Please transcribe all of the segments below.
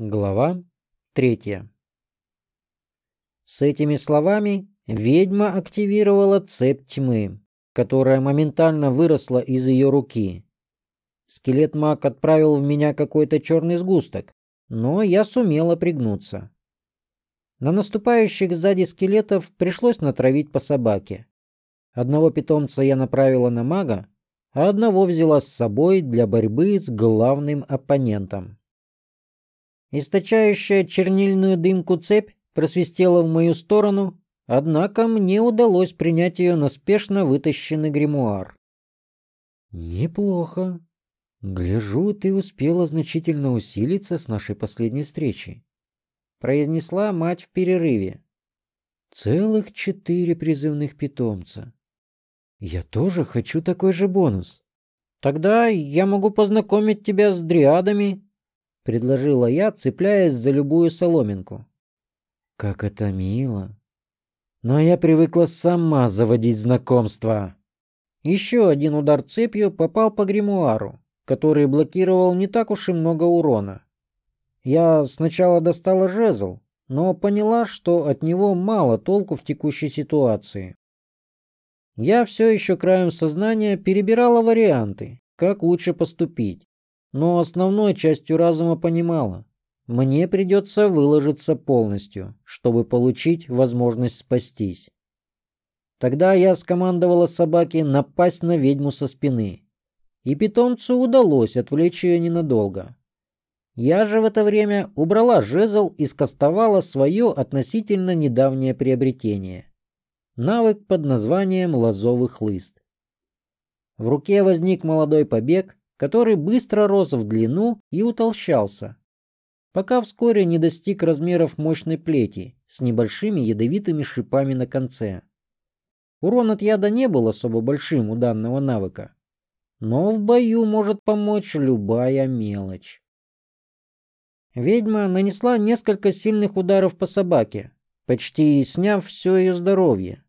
Глава третья. С этими словами ведьма активировала цепь тьмы, которая моментально выросла из ее руки. Скелет-маг отправил в меня какой-то черный сгусток, но я сумела пригнуться. На наступающих сзади скелетов пришлось натравить по собаке. Одного питомца я направила на мага, а одного взяла с собой для борьбы с главным оппонентом. Источающая чернильную дымку цепь просвистела в мою сторону, однако мне удалось принять ее на спешно вытащенный гримуар. «Неплохо. Гляжу, ты успела значительно усилиться с нашей последней встречи», — произнесла мать в перерыве. «Целых четыре призывных питомца. Я тоже хочу такой же бонус». «Тогда я могу познакомить тебя с дриадами», предложила я, цепляясь за любую соломинку. Как это мило. Но я привыкла сама заводить знакомства. Еще один удар цепью попал по гримуару, который блокировал не так уж и много урона. Я сначала достала жезл, но поняла, что от него мало толку в текущей ситуации. Я все еще краем сознания перебирала варианты, как лучше поступить но основной частью разума понимала, мне придется выложиться полностью, чтобы получить возможность спастись. Тогда я скомандовала собаке напасть на ведьму со спины, и питомцу удалось отвлечь ее ненадолго. Я же в это время убрала жезл и скостовала свое относительно недавнее приобретение — навык под названием «Лозовый хлыст». В руке возник молодой побег, который быстро рос в длину и утолщался, пока вскоре не достиг размеров мощной плети с небольшими ядовитыми шипами на конце. Урон от яда не был особо большим у данного навыка, но в бою может помочь любая мелочь. Ведьма нанесла несколько сильных ударов по собаке, почти сняв все ее здоровье.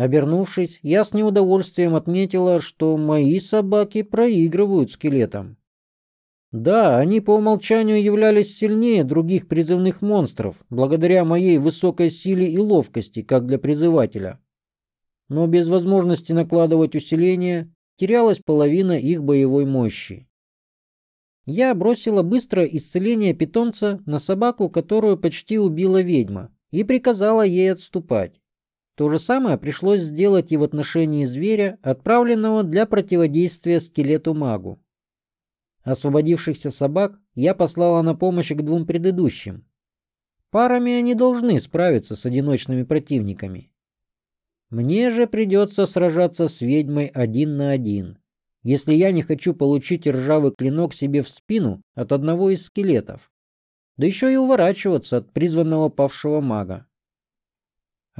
Обернувшись, я с неудовольствием отметила, что мои собаки проигрывают скелетам. Да, они по умолчанию являлись сильнее других призывных монстров, благодаря моей высокой силе и ловкости, как для призывателя. Но без возможности накладывать усиление терялась половина их боевой мощи. Я бросила быстро исцеление питомца на собаку, которую почти убила ведьма, и приказала ей отступать. То же самое пришлось сделать и в отношении зверя, отправленного для противодействия скелету-магу. Освободившихся собак я послала на помощь к двум предыдущим. Парами они должны справиться с одиночными противниками. Мне же придется сражаться с ведьмой один на один, если я не хочу получить ржавый клинок себе в спину от одного из скелетов, да еще и уворачиваться от призванного павшего мага.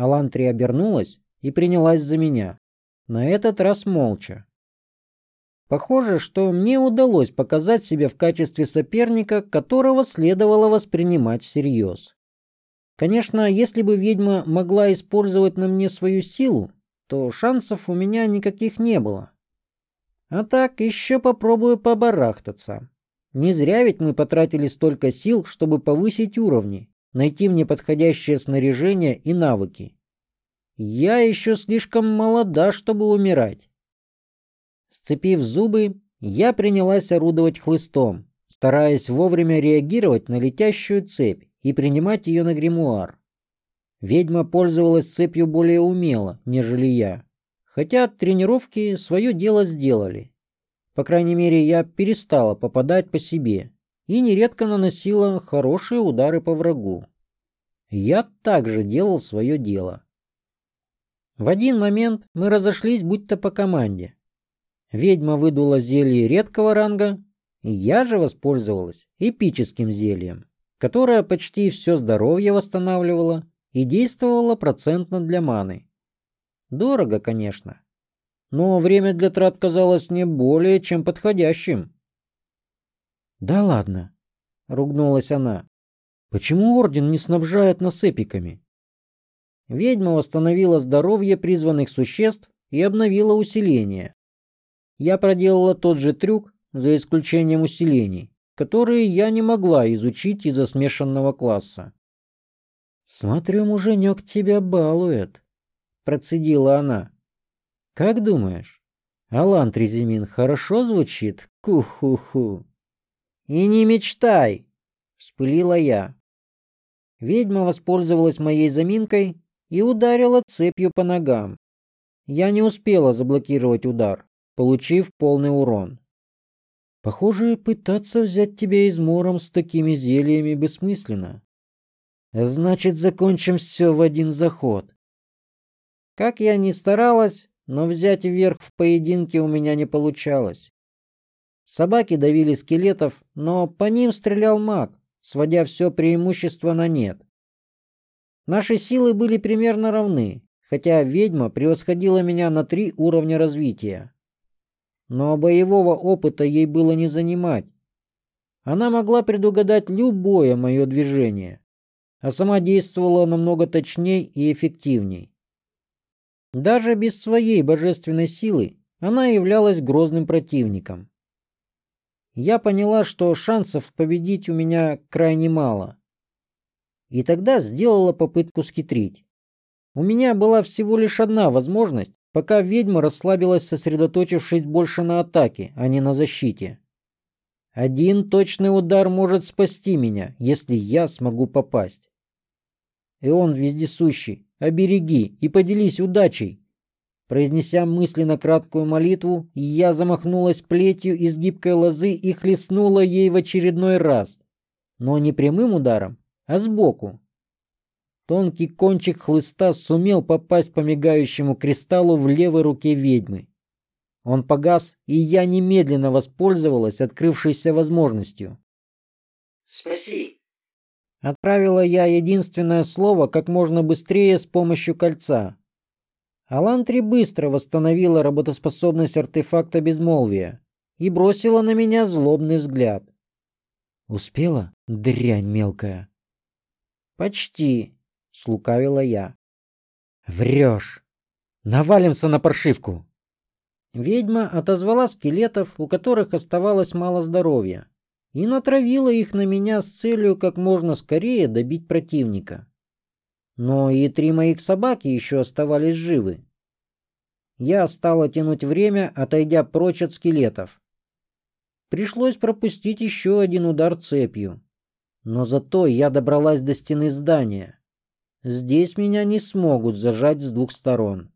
Алантри обернулась и принялась за меня. На этот раз молча. Похоже, что мне удалось показать себя в качестве соперника, которого следовало воспринимать всерьез. Конечно, если бы ведьма могла использовать на мне свою силу, то шансов у меня никаких не было. А так еще попробую побарахтаться. Не зря ведь мы потратили столько сил, чтобы повысить уровни найти мне подходящее снаряжение и навыки. Я еще слишком молода, чтобы умирать. Сцепив зубы, я принялась орудовать хлыстом, стараясь вовремя реагировать на летящую цепь и принимать ее на гримуар. Ведьма пользовалась цепью более умело, нежели я, хотя тренировки свое дело сделали. По крайней мере, я перестала попадать по себе и нередко наносила хорошие удары по врагу. Я также делал свое дело. В один момент мы разошлись будто по команде. Ведьма выдула зелье редкого ранга, и я же воспользовалась эпическим зельем, которое почти все здоровье восстанавливало и действовало процентно для маны. Дорого, конечно, но время для трат казалось мне более чем подходящим. «Да ладно», — ругнулась она. «Почему орден не снабжает нас эпиками?» Ведьма восстановила здоровье призванных существ и обновила усиление. Я проделала тот же трюк, за исключением усилений, которые я не могла изучить из-за смешанного класса. «Смотрю, муженек тебя балует», — процедила она. «Как думаешь, Алан Трезимин хорошо звучит? Ку-ху-ху». «И не мечтай!» — вспылила я. Ведьма воспользовалась моей заминкой и ударила цепью по ногам. Я не успела заблокировать удар, получив полный урон. Похоже, пытаться взять тебя измором с такими зельями бессмысленно. Значит, закончим все в один заход. Как я ни старалась, но взять верх в поединке у меня не получалось. Собаки давили скелетов, но по ним стрелял маг, сводя все преимущество на нет. Наши силы были примерно равны, хотя ведьма превосходила меня на три уровня развития. Но боевого опыта ей было не занимать. Она могла предугадать любое мое движение, а сама действовала намного точнее и эффективней. Даже без своей божественной силы она являлась грозным противником я поняла, что шансов победить у меня крайне мало. И тогда сделала попытку схитрить. У меня была всего лишь одна возможность, пока ведьма расслабилась, сосредоточившись больше на атаке, а не на защите. Один точный удар может спасти меня, если я смогу попасть. И он вездесущий, обереги и поделись удачей. Произнеся мысленно краткую молитву, я замахнулась плетью из гибкой лозы и хлестнула ей в очередной раз. Но не прямым ударом, а сбоку. Тонкий кончик хлыста сумел попасть по мигающему кристаллу в левой руке ведьмы. Он погас, и я немедленно воспользовалась открывшейся возможностью. «Спаси!» Отправила я единственное слово как можно быстрее с помощью кольца. Алантри быстро восстановила работоспособность артефакта безмолвия и бросила на меня злобный взгляд. «Успела, дрянь мелкая?» «Почти», — слукавила я. «Врешь! Навалимся на паршивку!» Ведьма отозвала скелетов, у которых оставалось мало здоровья, и натравила их на меня с целью как можно скорее добить противника. Но и три моих собаки еще оставались живы. Я стала тянуть время, отойдя прочь от скелетов. Пришлось пропустить еще один удар цепью. Но зато я добралась до стены здания. Здесь меня не смогут зажать с двух сторон.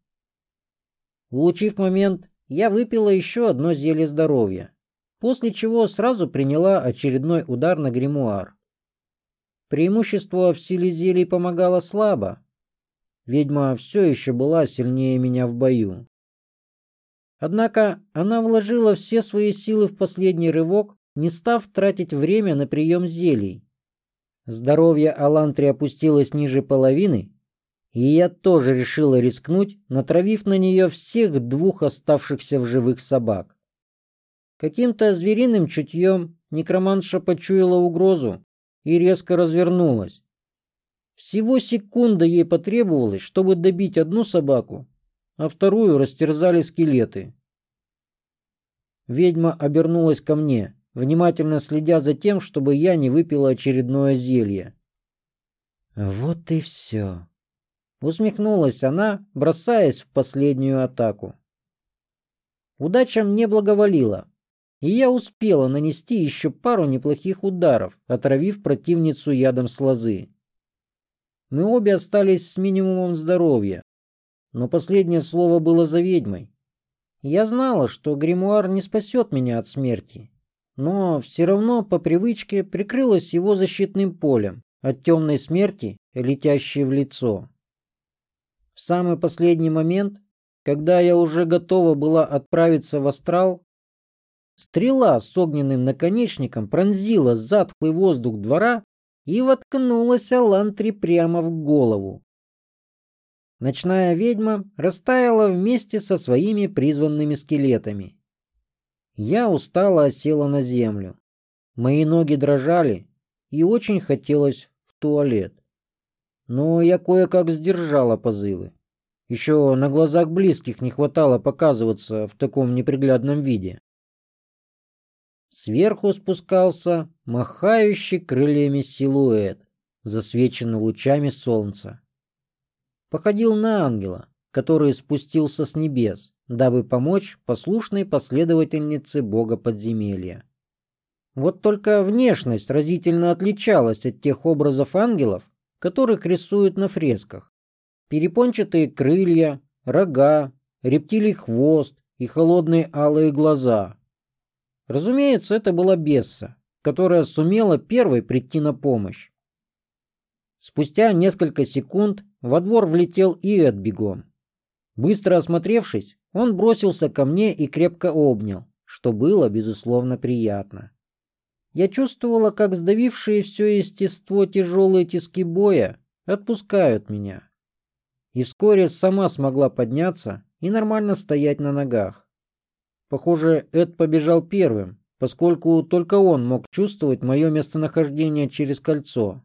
Улучив момент, я выпила еще одно зелье здоровья, после чего сразу приняла очередной удар на гримуар. Преимущество в силе зелий помогало слабо. Ведьма все еще была сильнее меня в бою. Однако она вложила все свои силы в последний рывок, не став тратить время на прием зелий. Здоровье Алантри опустилось ниже половины, и я тоже решила рискнуть, натравив на нее всех двух оставшихся в живых собак. Каким-то звериным чутьем некроманша почуяла угрозу и резко развернулась. Всего секунда ей потребовалось, чтобы добить одну собаку, а вторую растерзали скелеты. Ведьма обернулась ко мне, внимательно следя за тем, чтобы я не выпила очередное зелье. «Вот и все», — усмехнулась она, бросаясь в последнюю атаку. Удача мне благоволила, и я успела нанести еще пару неплохих ударов, отравив противницу ядом с лозы. Мы обе остались с минимумом здоровья, но последнее слово было за ведьмой. Я знала, что гримуар не спасет меня от смерти, но все равно по привычке прикрылась его защитным полем от темной смерти, летящей в лицо. В самый последний момент, когда я уже готова была отправиться в астрал, стрела с огненным наконечником пронзила затхлый воздух двора и воткнулась Алантри прямо в голову. Ночная ведьма растаяла вместе со своими призванными скелетами. Я устало осела на землю. Мои ноги дрожали, и очень хотелось в туалет. Но я кое-как сдержала позывы. Еще на глазах близких не хватало показываться в таком неприглядном виде. Сверху спускался махающий крыльями силуэт, засвеченный лучами солнца. Походил на ангела, который спустился с небес, дабы помочь послушной последовательнице бога подземелья. Вот только внешность разительно отличалась от тех образов ангелов, которых рисуют на фресках. Перепончатые крылья, рога, рептилий хвост и холодные алые глаза. Разумеется, это была Бесса, которая сумела первой прийти на помощь. Спустя несколько секунд во двор влетел и Эд бегом. Быстро осмотревшись, он бросился ко мне и крепко обнял, что было, безусловно, приятно. Я чувствовала, как сдавившие все естество тяжелые тиски боя отпускают меня. И вскоре сама смогла подняться и нормально стоять на ногах. Похоже, Эд побежал первым, поскольку только он мог чувствовать мое местонахождение через кольцо.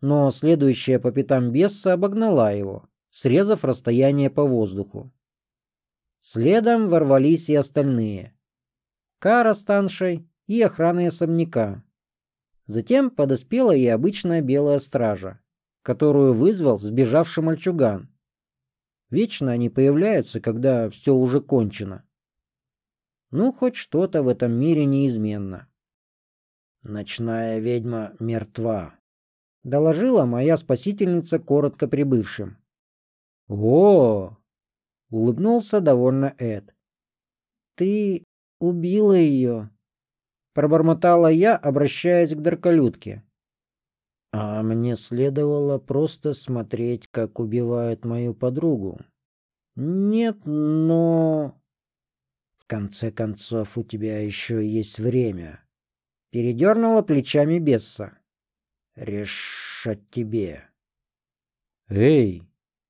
Но следующая по пятам Бесса обогнала его, срезав расстояние по воздуху. Следом ворвались и остальные. Кара с Таншей и охраны особняка. Затем подоспела и обычная белая стража, которую вызвал сбежавший мальчуган. Вечно они появляются, когда все уже кончено. Ну, хоть что-то в этом мире неизменно. «Ночная ведьма мертва», — доложила моя спасительница коротко прибывшим. «О!» — улыбнулся довольно Эд. «Ты убила ее?» пробормотала я, обращаясь к Дарколютке. А мне следовало просто смотреть, как убивают мою подругу. Нет, но... Конце концов, у тебя еще есть время. Передернула плечами Бесса. Решать тебе. Эй,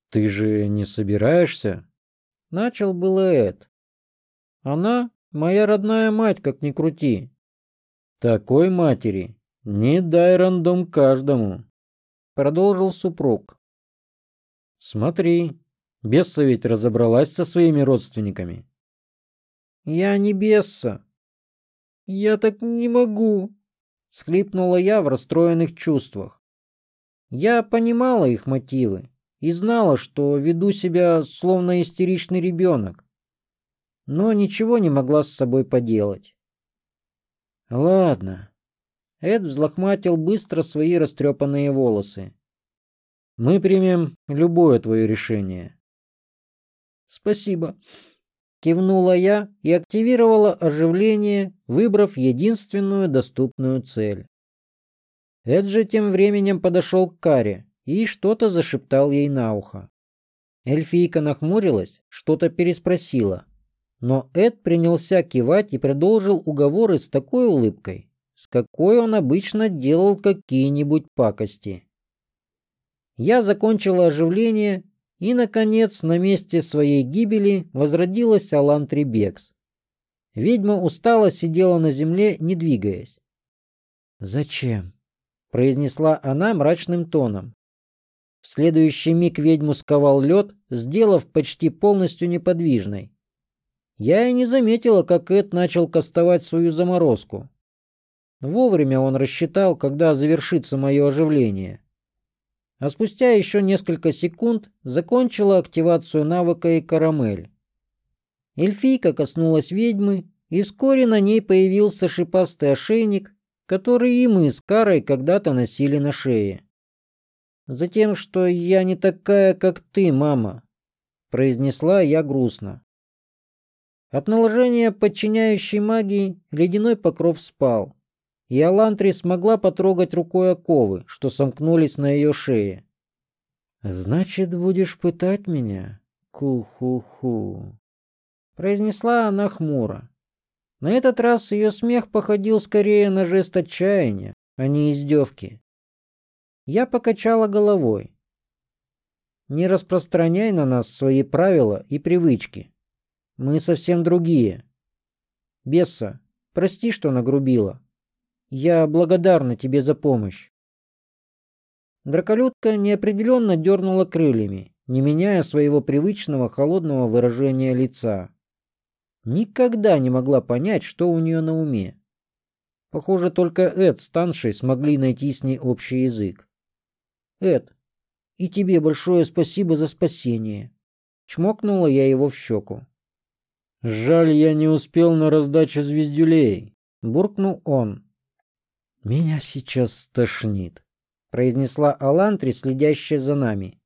ты же не собираешься? Начал было Эд. Она моя родная мать, как ни крути. Такой матери не дай рандом каждому, продолжил супруг. Смотри, Бесса ведь разобралась со своими родственниками. Я не Бесса. Я так не могу, схлипнула я в расстроенных чувствах. Я понимала их мотивы и знала, что веду себя словно истеричный ребенок, но ничего не могла с собой поделать. Ладно. Эд взлохматил быстро свои растрепанные волосы. Мы примем любое твое решение. Спасибо. Кивнула я и активировала оживление, выбрав единственную доступную цель. Эд же тем временем подошел к Каре и что-то зашептал ей на ухо. Эльфийка нахмурилась, что-то переспросила. Но Эд принялся кивать и продолжил уговоры с такой улыбкой, с какой он обычно делал какие-нибудь пакости. Я закончила оживление, и, наконец, на месте своей гибели возродилась Алан Трибекс. Ведьма устало сидела на земле, не двигаясь. «Зачем?» — произнесла она мрачным тоном. В следующий миг ведьму сковал лед, сделав почти полностью неподвижной. Я и не заметила, как Эд начал кастовать свою заморозку. Вовремя он рассчитал, когда завершится мое оживление. А спустя еще несколько секунд закончила активацию навыка и карамель. Эльфийка коснулась ведьмы, и вскоре на ней появился шипастый ошейник, который и мы с Карой когда-то носили на шее. «Затем, что я не такая, как ты, мама», — произнесла я грустно. От наложения подчиняющей магии ледяной покров спал, и Алантри смогла потрогать рукой оковы, что сомкнулись на ее шее. «Значит, будешь пытать меня? Ку-ху-ху!» Произнесла она хмуро. На этот раз ее смех походил скорее на жест отчаяния, а не издевки. Я покачала головой. «Не распространяй на нас свои правила и привычки», мы совсем другие. Бесса, прости, что нагрубила. Я благодарна тебе за помощь. Драколюдка неопределенно дернула крыльями, не меняя своего привычного холодного выражения лица. Никогда не могла понять, что у нее на уме. Похоже, только Эд с Таншей смогли найти с ней общий язык. «Эд, и тебе большое спасибо за спасение!» Чмокнула я его в щеку. «Жаль, я не успел на раздачу звездюлей», — буркнул он. «Меня сейчас стошнит», — произнесла Алантри, следящая за нами.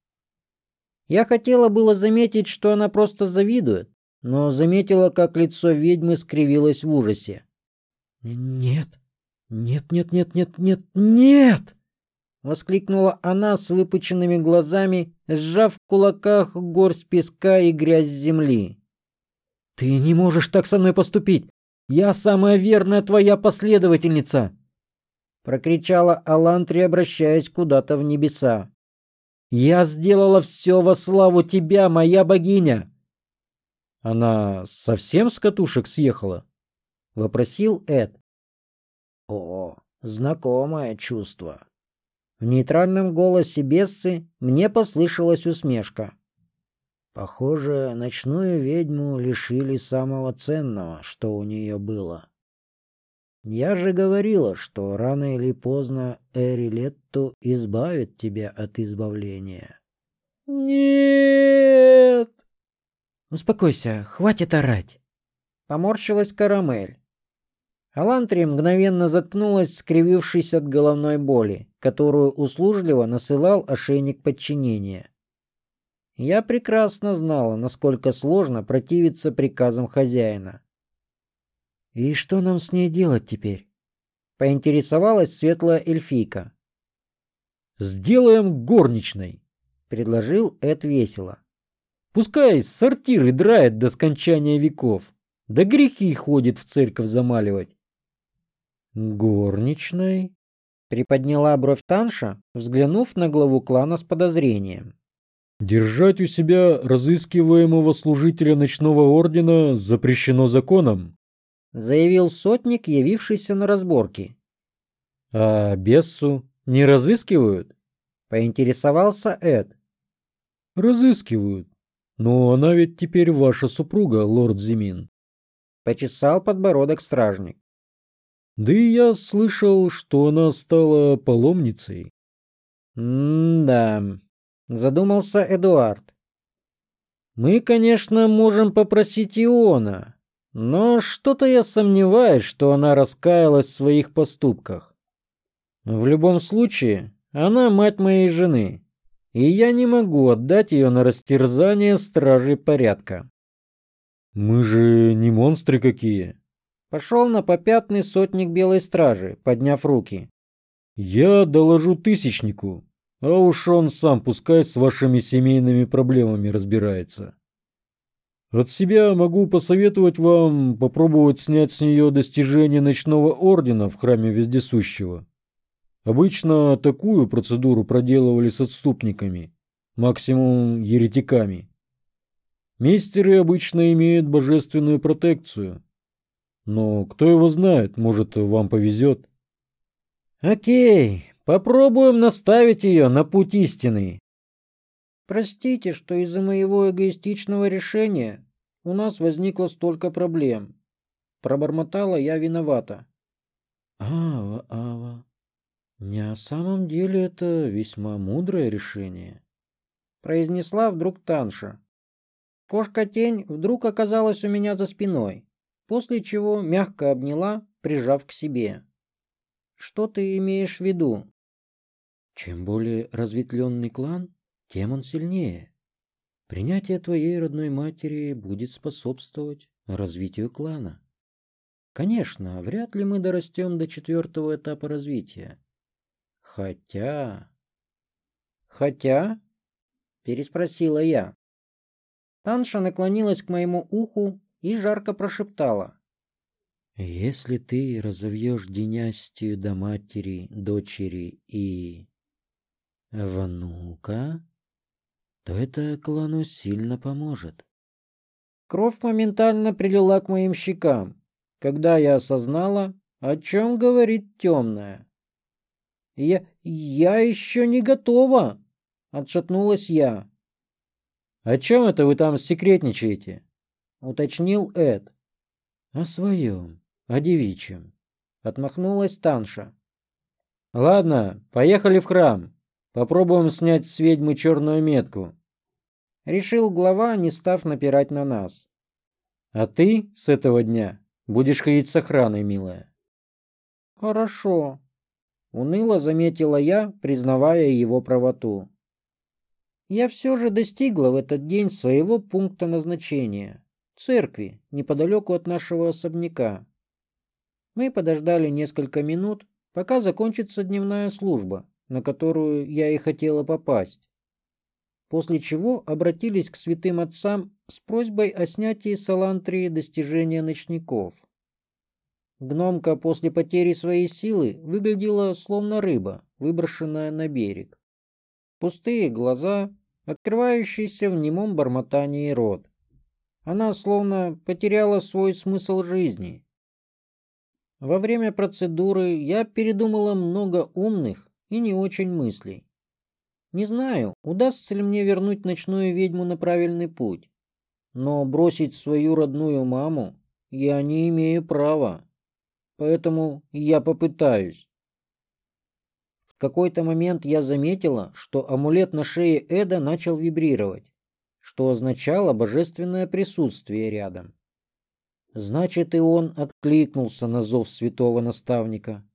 Я хотела было заметить, что она просто завидует, но заметила, как лицо ведьмы скривилось в ужасе. «Нет, нет, нет, нет, нет, нет, нет!» Воскликнула она с выпученными глазами, сжав в кулаках горсть песка и грязь земли. «Ты не можешь так со мной поступить! Я самая верная твоя последовательница!» Прокричала Алантри, обращаясь куда-то в небеса. «Я сделала все во славу тебя, моя богиня!» «Она совсем с катушек съехала?» — вопросил Эд. «О, знакомое чувство!» В нейтральном голосе Бессы мне послышалась усмешка. Похоже, ночную ведьму лишили самого ценного, что у нее было. Я же говорила, что рано или поздно Эрилетту избавит тебя от избавления. Нет! Успокойся, хватит орать. Поморщилась Карамель. Алантри мгновенно заткнулась, скривившись от головной боли, которую услужливо насылал ошейник подчинения. Я прекрасно знала, насколько сложно противиться приказам хозяина. «И что нам с ней делать теперь?» — поинтересовалась светлая эльфийка. «Сделаем горничной», — предложил Эд весело. «Пускай сортиры драет до скончания веков, да грехи ходит в церковь замаливать. «Горничной?» — приподняла бровь Танша, взглянув на главу клана с подозрением. «Держать у себя разыскиваемого служителя ночного ордена запрещено законом», — заявил сотник, явившийся на разборки. «А Бессу не разыскивают?» — поинтересовался Эд. «Разыскивают. Но она ведь теперь ваша супруга, лорд Зимин», — почесал подбородок стражник. Да и я слышал, что она стала паломницей. М-да, задумался Эдуард. Мы, конечно, можем попросить Иона, но что-то я сомневаюсь, что она раскаялась в своих поступках. В любом случае, она мать моей жены, и я не могу отдать ее на растерзание стражей порядка. Мы же не монстры какие, Пошел на попятный сотник белой стражи, подняв руки. «Я доложу тысячнику, а уж он сам пускай с вашими семейными проблемами разбирается. От себя могу посоветовать вам попробовать снять с нее достижение ночного ордена в храме Вездесущего. Обычно такую процедуру проделывали с отступниками, максимум еретиками. Мейстеры обычно имеют божественную протекцию» Но кто его знает, может, вам повезет. Окей, попробуем наставить ее на путь истины. Простите, что из-за моего эгоистичного решения у нас возникло столько проблем. Пробормотала я виновата. Ава, Ава, на самом деле это весьма мудрое решение, произнесла вдруг Танша. Кошка-тень вдруг оказалась у меня за спиной после чего мягко обняла, прижав к себе. «Что ты имеешь в виду?» «Чем более разветвленный клан, тем он сильнее. Принятие твоей родной матери будет способствовать развитию клана. Конечно, вряд ли мы дорастем до четвертого этапа развития. Хотя... Хотя? Переспросила я. Танша наклонилась к моему уху и жарко прошептала. «Если ты разовьешь династию до матери, дочери и... внука, то это клану сильно поможет». Кровь моментально прилила к моим щекам, когда я осознала, о чем говорит темная. «Я... я еще не готова!» — отшатнулась я. «О чем это вы там секретничаете?» уточнил Эд. О своем, о девичьем. Отмахнулась Танша. Ладно, поехали в храм. Попробуем снять с ведьмы черную метку. Решил глава, не став напирать на нас. А ты с этого дня будешь ходить с охраной, милая. Хорошо. Уныло заметила я, признавая его правоту. Я все же достигла в этот день своего пункта назначения — церкви, неподалеку от нашего особняка. Мы подождали несколько минут, пока закончится дневная служба, на которую я и хотела попасть. После чего обратились к святым отцам с просьбой о снятии с Алантрии достижения ночников. Гномка после потери своей силы выглядела словно рыба, выброшенная на берег. Пустые глаза, открывающийся в немом бормотании рот. Она словно потеряла свой смысл жизни. Во время процедуры я передумала много умных и не очень мыслей. Не знаю, удастся ли мне вернуть ночную ведьму на правильный путь, но бросить свою родную маму я не имею права, поэтому я попытаюсь какой-то момент я заметила, что амулет на шее Эда начал вибрировать, что означало божественное присутствие рядом. Значит, и он откликнулся на зов святого наставника.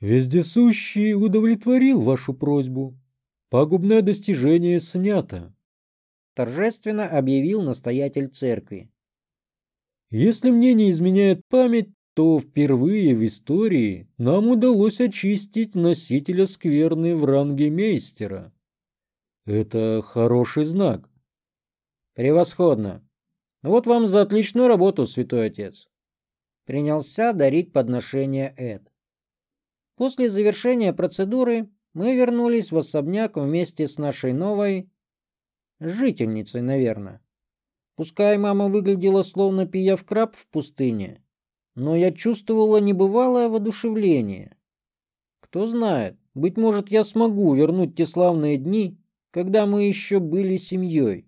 «Вездесущий удовлетворил вашу просьбу. Пагубное достижение снято», — торжественно объявил настоятель церкви. «Если мне не изменяет память, то впервые в истории нам удалось очистить носителя скверны в ранге мейстера. Это хороший знак. Превосходно. Вот вам за отличную работу, святой отец. Принялся дарить подношение Эд. После завершения процедуры мы вернулись в особняк вместе с нашей новой жительницей, наверное. Пускай мама выглядела словно пияв краб в пустыне, но я чувствовала небывалое воодушевление. Кто знает, быть может, я смогу вернуть те славные дни, когда мы еще были семьей.